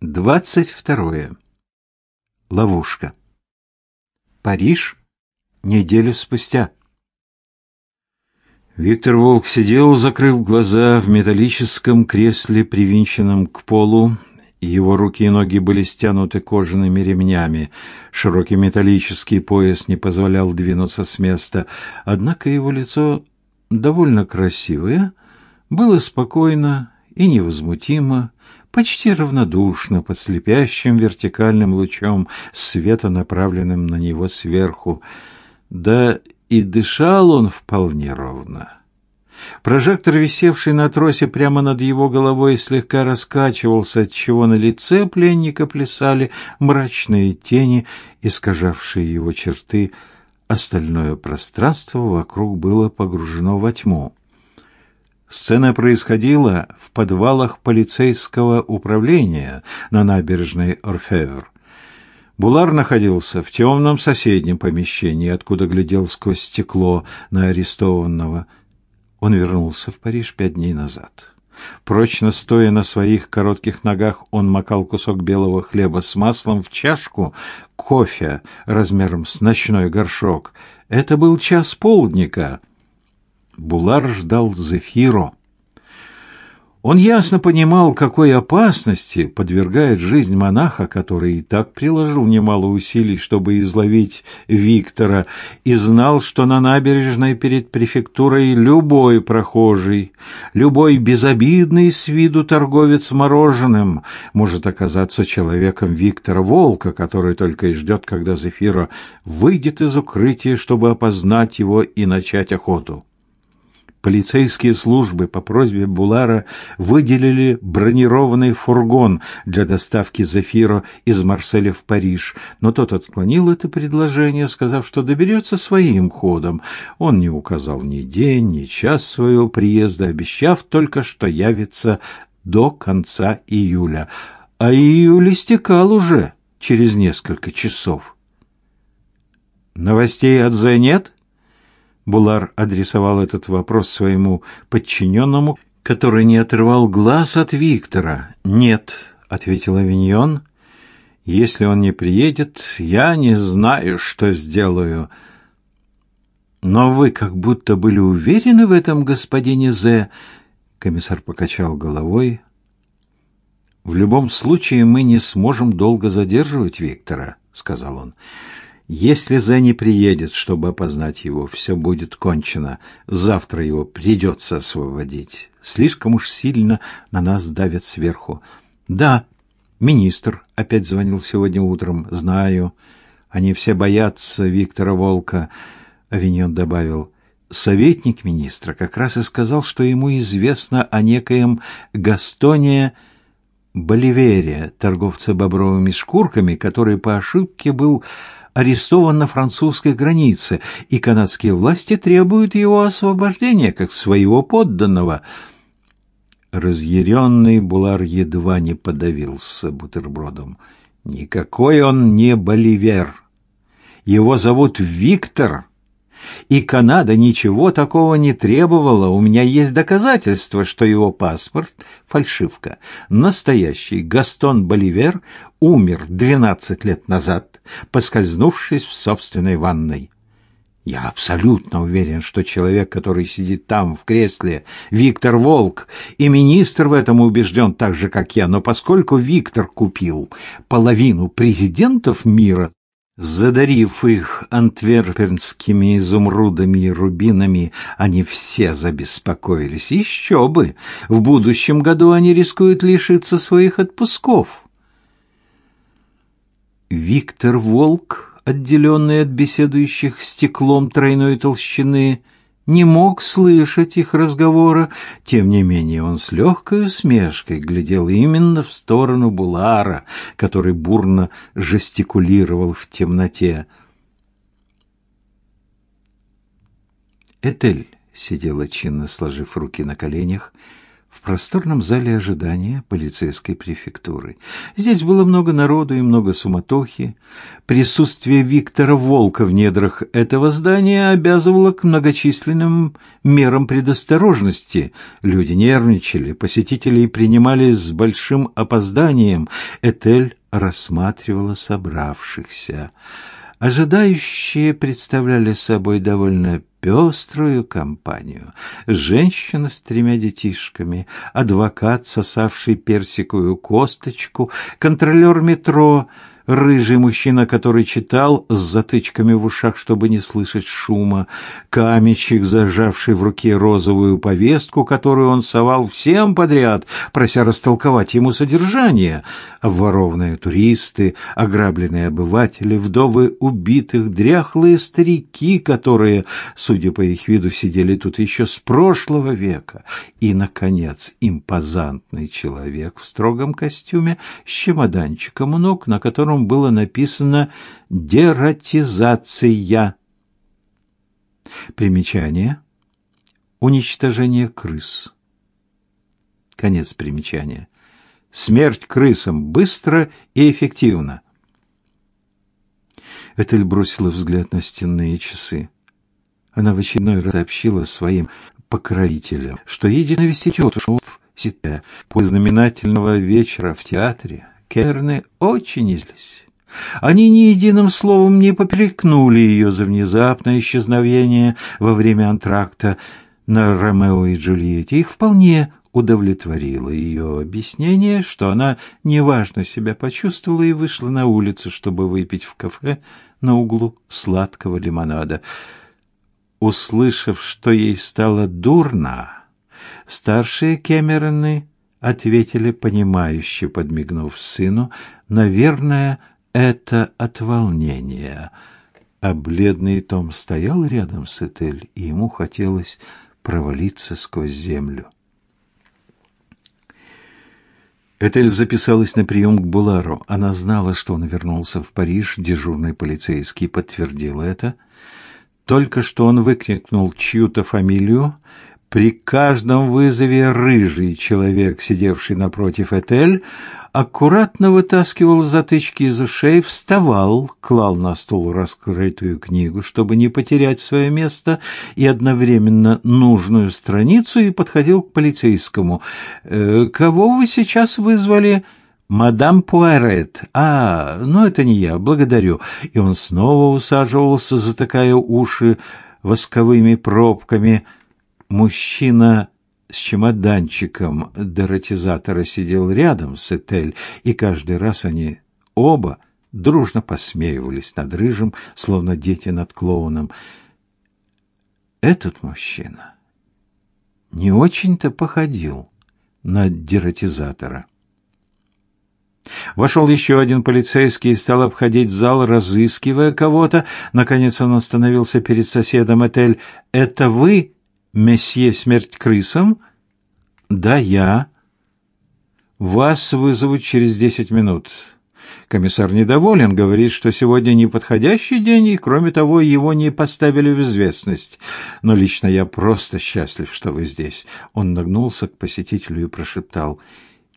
Двадцать второе. Ловушка. Париж. Неделю спустя. Виктор Волк сидел, закрыв глаза в металлическом кресле, привинченном к полу. Его руки и ноги были стянуты кожаными ремнями. Широкий металлический пояс не позволял двинуться с места. Однако его лицо, довольно красивое, было спокойно и невозмутимо, почти равнодушно под слепящим вертикальным лучом света, направленным на него сверху. Да и дышал он вполне ровно. Прожектор, висевший на тросе прямо над его головой, слегка раскачивался, отчего на лице пленника плясали мрачные тени, искажавшие его черты. Остальное пространство вокруг было погружено во тьму. Сцена происходила в подвалах полицейского управления на набережной Орфевр. Булар находился в темном соседнем помещении, откуда глядел сквозь стекло на арестованного. Он вернулся в Париж пять дней назад. Прочно стоя на своих коротких ногах, он макал кусок белого хлеба с маслом в чашку кофе размером с ночной горшок. Это был час полдника — Булар ждал Зефиро. Он ясно понимал, какой опасности подвергает жизнь монаха, который и так приложил немало усилий, чтобы изловить Виктора, и знал, что на набережной перед префектурой любой прохожий, любой безобидный с виду торговец мороженым может оказаться человеком Виктора Волка, который только и ждет, когда Зефира выйдет из укрытия, чтобы опознать его и начать охоту. Полицейские службы по просьбе Булара выделили бронированный фургон для доставки Зефиро из Марселя в Париж, но тот отклонил это предложение, сказав, что доберется своим ходом. Он не указал ни день, ни час своего приезда, обещав только, что явится до конца июля. А июль истекал уже через несколько часов. «Новостей от Зе нет?» Булар адресовал этот вопрос своему подчиненному, который не отрывал глаз от Виктора. «Нет», — ответил Авиньон, — «если он не приедет, я не знаю, что сделаю». «Но вы как будто были уверены в этом, господине Зе», — комиссар покачал головой. «В любом случае мы не сможем долго задерживать Виктора», — сказал он. Если Зенни приедет, чтобы опознать его, все будет кончено. Завтра его придется освободить. Слишком уж сильно на нас давят сверху. Да, министр опять звонил сегодня утром, знаю. Они все боятся Виктора Волка, Авиньон добавил. Советник министра как раз и сказал, что ему известно о некоем Гастоне Боливере, торговце бобровыми шкурками, который по ошибке был арестован на французской границе, и канадские власти требуют его освобождения как своего подданного. Разъяренный Булар едва не подавился бутербродом. Никакой он не Боливер. Его зовут Виктор. И Канада ничего такого не требовала. У меня есть доказательства, что его паспорт — фальшивка. Настоящий Гастон Боливер умер 12 лет назад, поскользнувшись в собственной ванной. Я абсолютно уверен, что человек, который сидит там, в кресле, Виктор Волк, и министр в этом убежден так же, как я, но поскольку Виктор купил половину президентов мира, Задарив их антверпенскими изумрудами и рубинами, они все забеспокоились. Еще бы! В будущем году они рискуют лишиться своих отпусков. Виктор Волк, отделенный от беседующих стеклом тройной толщины, — не мог слышать их разговора, тем не менее он с легкой усмешкой глядел именно в сторону Булара, который бурно жестикулировал в темноте. Этель сидела чинно, сложив руки на коленях, просторном зале ожидания полицейской префектуры. Здесь было много народу и много суматохи. Присутствие Виктора Волка в недрах этого здания обязывало к многочисленным мерам предосторожности. Люди нервничали, посетителей принимали с большим опозданием. Этель рассматривала собравшихся. Ожидающие представляли собой довольно пеструю компанию. Женщина с тремя детишками, адвокат, сосавший персиковую косточку, контролер метро — рыжий мужчина, который читал с затычками в ушах, чтобы не слышать шума, каменщик, зажавший в руке розовую повестку, которую он совал всем подряд, прося растолковать ему содержание, обворованные туристы, ограбленные обыватели, вдовы убитых, дряхлые старики, которые, судя по их виду, сидели тут еще с прошлого века, и, наконец, импозантный человек в строгом костюме с чемоданчиком у ног, на котором котором было написано «дератизация». Примечание. Уничтожение крыс. Конец примечания. Смерть крысам быстро и эффективно. Этель бросила взгляд на стенные часы. Она в очередной раз сообщила своим покровителям, что едет навестить тетушку в Сите после знаменательного вечера в театре Керны очень излись. Они ни единым словом не попрекнули ее за внезапное исчезновение во время антракта на Ромео и Джульетте. Их вполне удовлетворило ее объяснение, что она неважно себя почувствовала и вышла на улицу, чтобы выпить в кафе на углу сладкого лимонада. Услышав, что ей стало дурно, старшие Кэмероны ответили понимающе, подмигнув сыну, наверное, это от волнения. А бледный Том стоял рядом с Этель, и ему хотелось провалиться сквозь землю. Этель записалась на прием к Булару. Она знала, что он вернулся в Париж, дежурный полицейский подтвердил это. Только что он выкрикнул чью-то фамилию, при каждом вызове рыжий человек, сидевший напротив Этель, аккуратно вытаскивал затычки из ушей, вставал, клал на стол раскрытую книгу, чтобы не потерять свое место, и одновременно нужную страницу, и подходил к полицейскому. «Э, «Кого вы сейчас вызвали?» «Мадам Пуарет. А, ну это не я, благодарю». И он снова усаживался, затыкая уши восковыми пробками – Мужчина с чемоданчиком дератизатора сидел рядом с Этель, и каждый раз они оба дружно посмеивались над рыжим, словно дети над клоуном. Этот мужчина не очень-то походил на дератизатора. Вошел еще один полицейский и стал обходить зал, разыскивая кого-то. Наконец он остановился перед соседом Этель. «Это вы?» Месье смерть крысам? Да, я. Вас вызовут через десять минут. Комиссар недоволен, говорит, что сегодня неподходящий день, и, кроме того, его не поставили в известность. Но лично я просто счастлив, что вы здесь. Он нагнулся к посетителю и прошептал: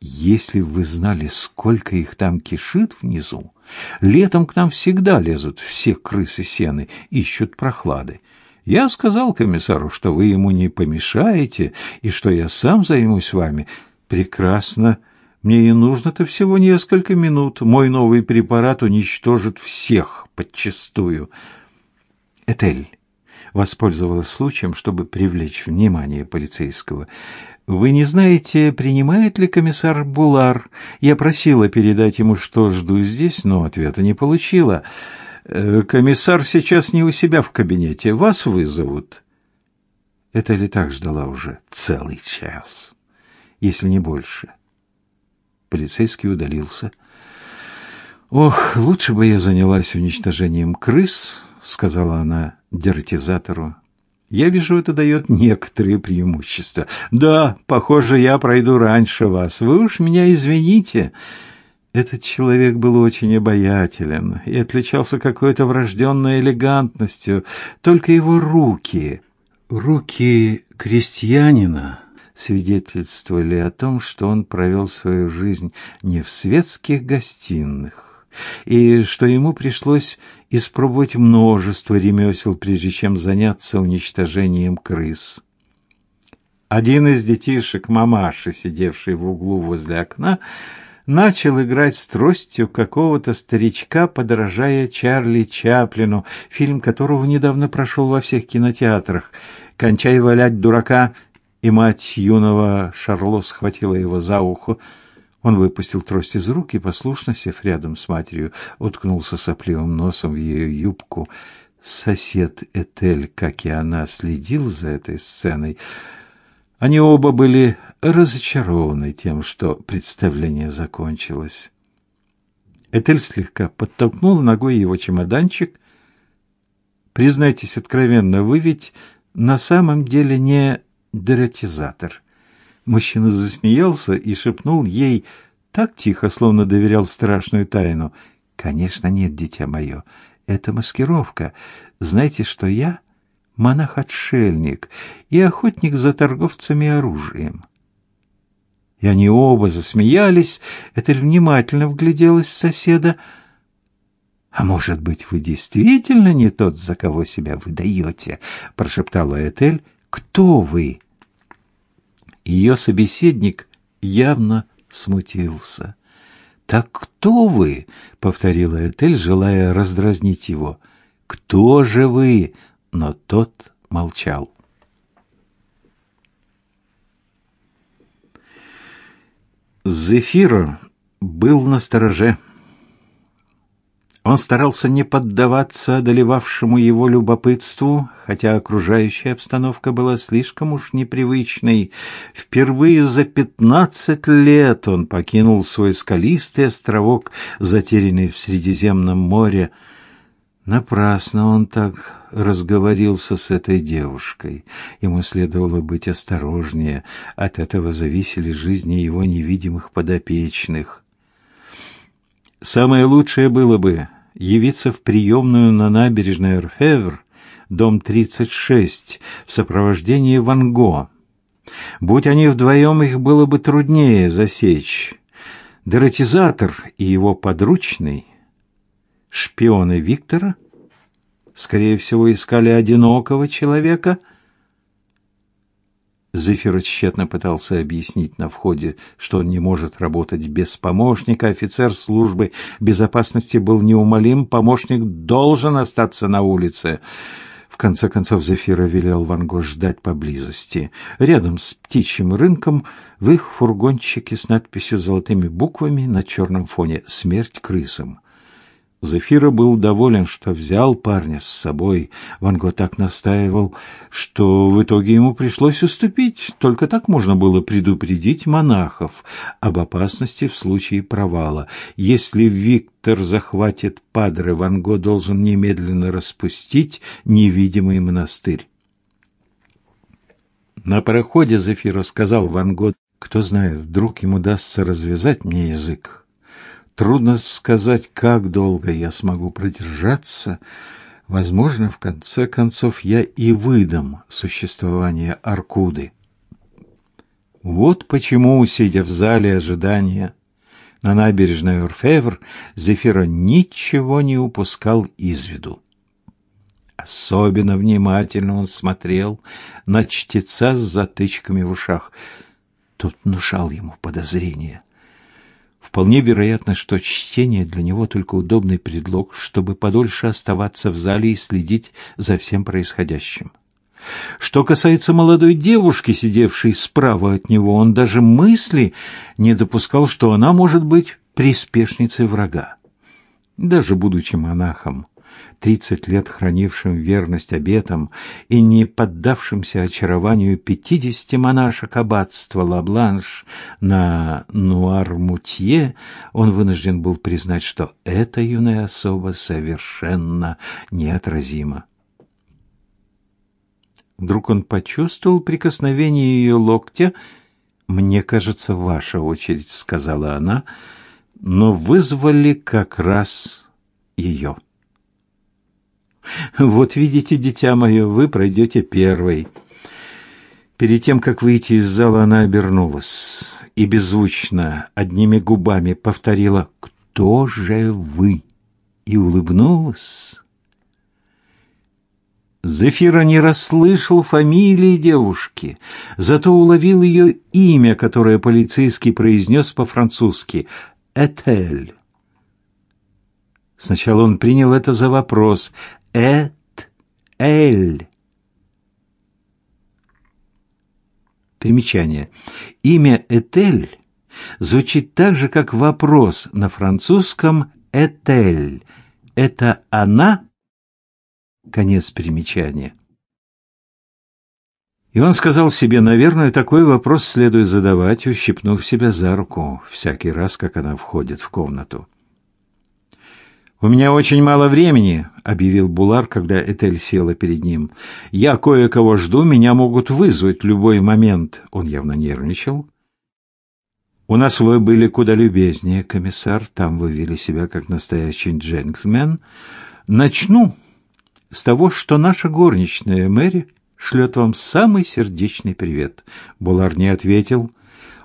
"Если вы знали, сколько их там кишит внизу, летом к нам всегда лезут все крысы сены, ищут прохлады. Я сказал комиссару, что вы ему не помешаете и что я сам займусь вами. Прекрасно. Мне и нужно-то всего несколько минут. Мой новый препарат уничтожит всех подчистую. Этель воспользовалась случаем, чтобы привлечь внимание полицейского. Вы не знаете, принимает ли комиссар Булар? Я просила передать ему, что жду здесь, но ответа не получила. Э, комиссар сейчас не у себя в кабинете, вас вызовут. Это ли так ждала уже целый час, если не больше. Полицейский удалился. Ох, лучше бы я занялась уничтожением крыс, сказала она дератизатору. Я вижу, это дает некоторые преимущества. Да, похоже, я пройду раньше вас. Вы уж меня извините. Этот человек был очень обаятелен и отличался какой-то врожденной элегантностью. Только его руки, руки крестьянина, свидетельствовали о том, что он провел свою жизнь не в светских гостиных, и что ему пришлось испробовать множество ремесел, прежде чем заняться уничтожением крыс. Один из детишек мамаши, сидевший в углу возле окна, начал играть с тростью какого-то старичка, подражая Чарли Чаплину, фильм которого недавно прошел во всех кинотеатрах. «Кончай валять дурака!» И мать юного Шарло схватила его за ухо. Он выпустил трость из рук и, послушно сев рядом с матерью, уткнулся сопливым носом в ее юбку. Сосед Этель, как и она, следил за этой сценой. Они оба были разочарованы тем, что представление закончилось. Этель слегка подтолкнула ногой его чемоданчик. «Признайтесь откровенно, вы ведь на самом деле не дератизатор». Мужчина засмеялся и шепнул ей так тихо, словно доверял страшную тайну. «Конечно нет, дитя мое, это маскировка. Знаете, что я монах-отшельник и охотник за торговцами оружием. И они оба засмеялись, Этель внимательно вгляделась соседа. «А может быть, вы действительно не тот, за кого себя выдаете?» — прошептала Этель. «Кто вы?» Ее собеседник явно смутился. «Так кто вы?» — повторила Этель, желая раздразнить его. «Кто же вы?» но тот молчал. Зефира был на стороже. Он старался не поддаваться одолевавшему его любопытству, хотя окружающая обстановка была слишком уж непривычной. Впервые за пятнадцать лет он покинул свой скалистый островок, затерянный в Средиземном море, Напрасно он так разговорился с этой девушкой. Ему следовало быть осторожнее. От этого зависели жизни его невидимых подопечных. Самое лучшее было бы явиться в приемную на набережной Эрфевр, дом 36, в сопровождении Ван Го. Будь они вдвоем, их было бы труднее засечь. Дератизатор и его подручный Шпионы Виктора, скорее всего, искали одинокого человека. Зефир тщетно пытался объяснить на входе, что он не может работать без помощника. Офицер службы безопасности был неумолим, помощник должен остаться на улице. В конце концов Зефира велел Ван Го ждать поблизости. Рядом с птичьим рынком в их фургончике с надписью золотыми буквами на черном фоне «Смерть крысам». Зефира был доволен, что взял парня с собой. Ван Го так настаивал, что в итоге ему пришлось уступить. Только так можно было предупредить монахов об опасности в случае провала. Если Виктор захватит Падре, Ван Го должен немедленно распустить невидимый монастырь. На пароходе Зефира сказал Ван Го, кто знает, вдруг ему удастся развязать мне язык. Трудно сказать, как долго я смогу продержаться. Возможно, в конце концов я и выдам существование Аркуды. Вот почему, сидя в зале ожидания на набережной Орфевр, Зефира ничего не упускал из виду. Особенно внимательно он смотрел на чтеца с затычками в ушах. Тот внушал ему подозрения. Вполне вероятно, что чтение для него только удобный предлог, чтобы подольше оставаться в зале и следить за всем происходящим. Что касается молодой девушки, сидевшей справа от него, он даже мысли не допускал, что она может быть приспешницей врага. Даже будучи монахом, тридцать лет хранившим верность обетам и не поддавшимся очарованию пятидесяти монашек аббатства Лабланш на Нуар-Мутье, он вынужден был признать, что эта юная особа совершенно неотразима. Вдруг он почувствовал прикосновение ее локтя. «Мне кажется, ваша очередь», — сказала она, — «но вызвали как раз ее». Вот видите, дитя мое, вы пройдете первой. Перед тем, как выйти из зала, она обернулась и беззвучно, одними губами повторила «Кто же вы?» и улыбнулась. Зефира не расслышал фамилии девушки, зато уловил ее имя, которое полицейский произнес по-французски — Этель. Сначала он принял это за вопрос «Эт-эль». Примечание. Имя Этель звучит так же, как вопрос на французском «Этель». Это она? Конец примечания. И он сказал себе, наверное, такой вопрос следует задавать, ущипнув себя за руку всякий раз, как она входит в комнату. «У меня очень мало времени», — объявил Булар, когда Этель села перед ним. «Я кое-кого жду, меня могут вызвать в любой момент». Он явно нервничал. «У нас вы были куда любезнее, комиссар, там вы вели себя как настоящий джентльмен. Начну с того, что наша горничная Мэри шлет вам самый сердечный привет. Булар не ответил.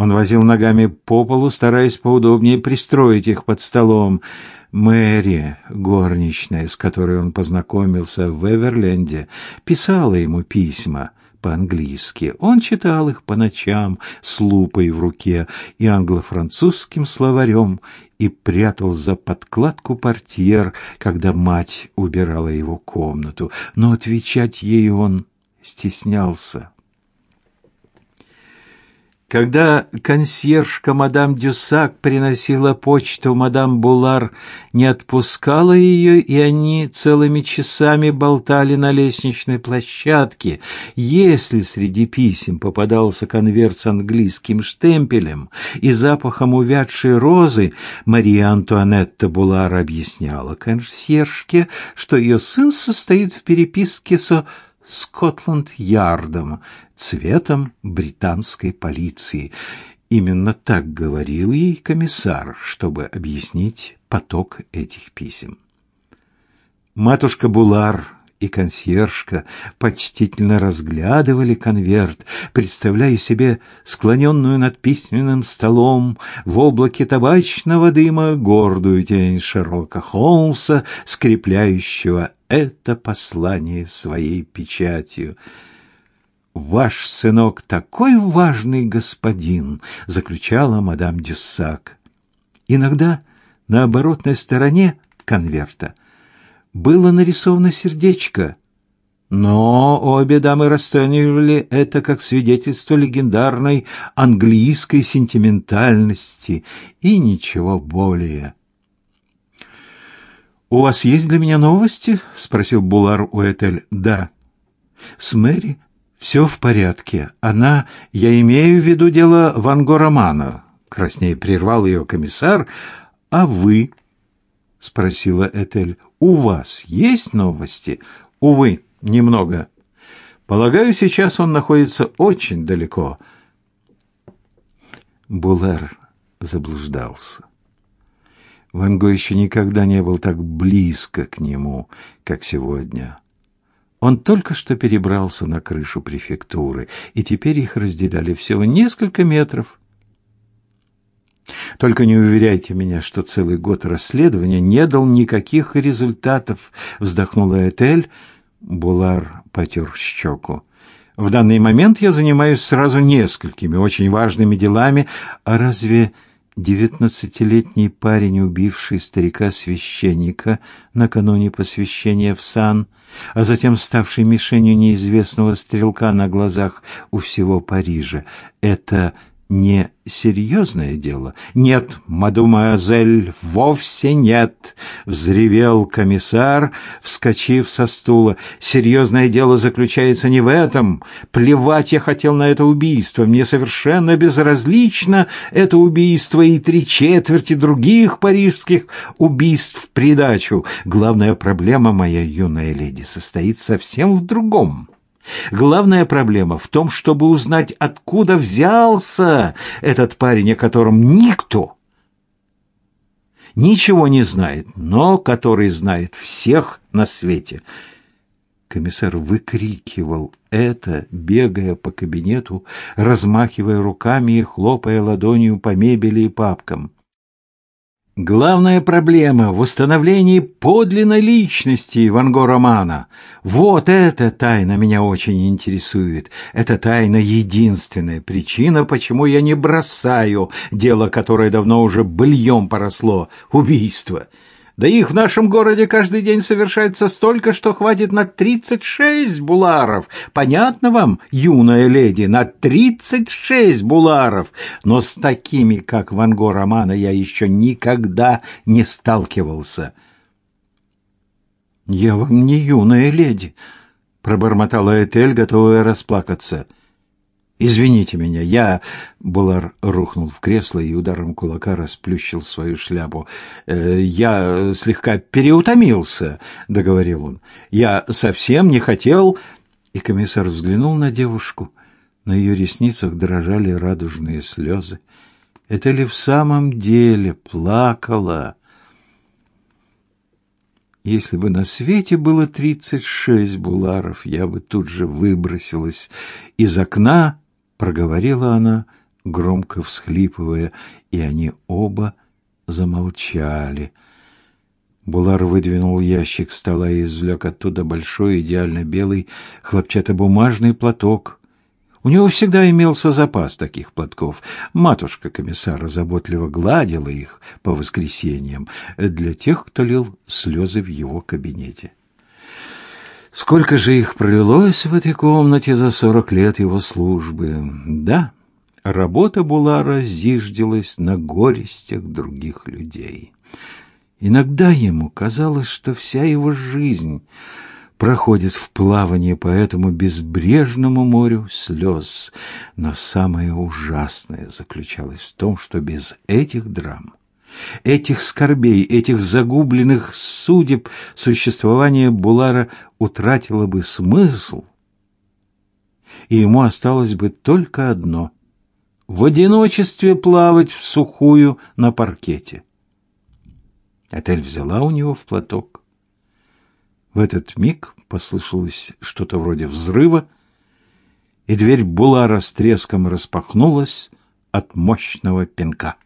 Он возил ногами по полу, стараясь поудобнее пристроить их под столом. Мэри, горничная, с которой он познакомился в Эверленде, писала ему письма по-английски. Он читал их по ночам с лупой в руке и англо-французским словарем и прятал за подкладку портьер, когда мать убирала его комнату, но отвечать ей он стеснялся. Когда консьержка мадам Дюсак приносила почту, мадам Булар не отпускала ее, и они целыми часами болтали на лестничной площадке. Если среди писем попадался конверт с английским штемпелем и запахом увядшей розы, Мария Антуанетта Булар объясняла консьержке, что ее сын состоит в переписке со Скотланд-Ярдом, цветом британской полиции. Именно так говорил ей комиссар, чтобы объяснить поток этих писем. Матушка Булар и консьержка почтительно разглядывали конверт, представляя себе склоненную над письменным столом в облаке табачного дыма гордую тень Шерлока Холмса, скрепляющего это послание своей печатью. «Ваш сынок такой важный господин», — заключала мадам Дюссак. Иногда на оборотной стороне конверта было нарисовано сердечко, но обе дамы расценивали это как свидетельство легендарной английской сентиментальности и ничего более. «У вас есть для меня новости?» — спросил Булар у Этель. «Да». «С Мэри все в порядке. Она, я имею в виду дело Ванго Романа», — краснее прервал ее комиссар. «А вы?» — спросила Этель. «У вас есть новости?» «Увы, немного. Полагаю, сейчас он находится очень далеко». Булар заблуждался. Ван Го еще никогда не был так близко к нему, как сегодня. Он только что перебрался на крышу префектуры, и теперь их разделяли всего несколько метров. Только не уверяйте меня, что целый год расследования не дал никаких результатов, вздохнула Этель. Булар потер щеку. В данный момент я занимаюсь сразу несколькими очень важными делами, а разве девятнадцатилетний парень, убивший старика-священника накануне посвящения в сан, а затем ставший мишенью неизвестного стрелка на глазах у всего Парижа, это не серьезное дело. Нет, мадемуазель, вовсе нет, взревел комиссар, вскочив со стула. Серьезное дело заключается не в этом. Плевать я хотел на это убийство. Мне совершенно безразлично это убийство и три четверти других парижских убийств в придачу. Главная проблема, моя юная леди, состоит совсем в другом. Главная проблема в том, чтобы узнать, откуда взялся этот парень, о котором никто ничего не знает, но который знает всех на свете. Комиссар выкрикивал это, бегая по кабинету, размахивая руками и хлопая ладонью по мебели и папкам. Главная проблема в установлении подлинной личности Ван Го романа. Вот эта тайна меня очень интересует. Эта тайна единственная причина, почему я не бросаю дело, которое давно уже быльем поросло убийство. Да их в нашем городе каждый день совершается столько, что хватит на тридцать шесть буларов. Понятно вам, юная леди, на тридцать шесть буларов. Но с такими, как Ван Го Романа, я еще никогда не сталкивался. «Я вам не юная леди», — пробормотала Этель, готовая расплакаться. — Извините меня, я Булар рухнул в кресло и ударом кулака расплющил свою шляпу. «Э, я слегка переутомился, договорил он. Я совсем не хотел, и комиссар взглянул на девушку. На ее ресницах дрожали радужные слезы. Это ли в самом деле плакала? Если бы на свете было тридцать шесть буларов, я бы тут же выбросилась из окна проговорила она, громко всхлипывая, и они оба замолчали. Булар выдвинул ящик стола и извлек оттуда большой, идеально белый хлопчатобумажный платок. У него всегда имелся запас таких платков. Матушка комиссара заботливо гладила их по воскресеньям для тех, кто лил слезы в его кабинете. Сколько же их пролилось в этой комнате за сорок лет его службы. Да, работа Булара зиждилась на горестях других людей. Иногда ему казалось, что вся его жизнь проходит в плавании по этому безбрежному морю слез. Но самое ужасное заключалось в том, что без этих драм этих скорбей, этих загубленных судеб существование Булара утратило бы смысл, и ему осталось бы только одно — в одиночестве плавать в сухую на паркете. Отель взяла у него в платок. В этот миг послышалось что-то вроде взрыва, и дверь Булара с треском распахнулась от мощного пинка.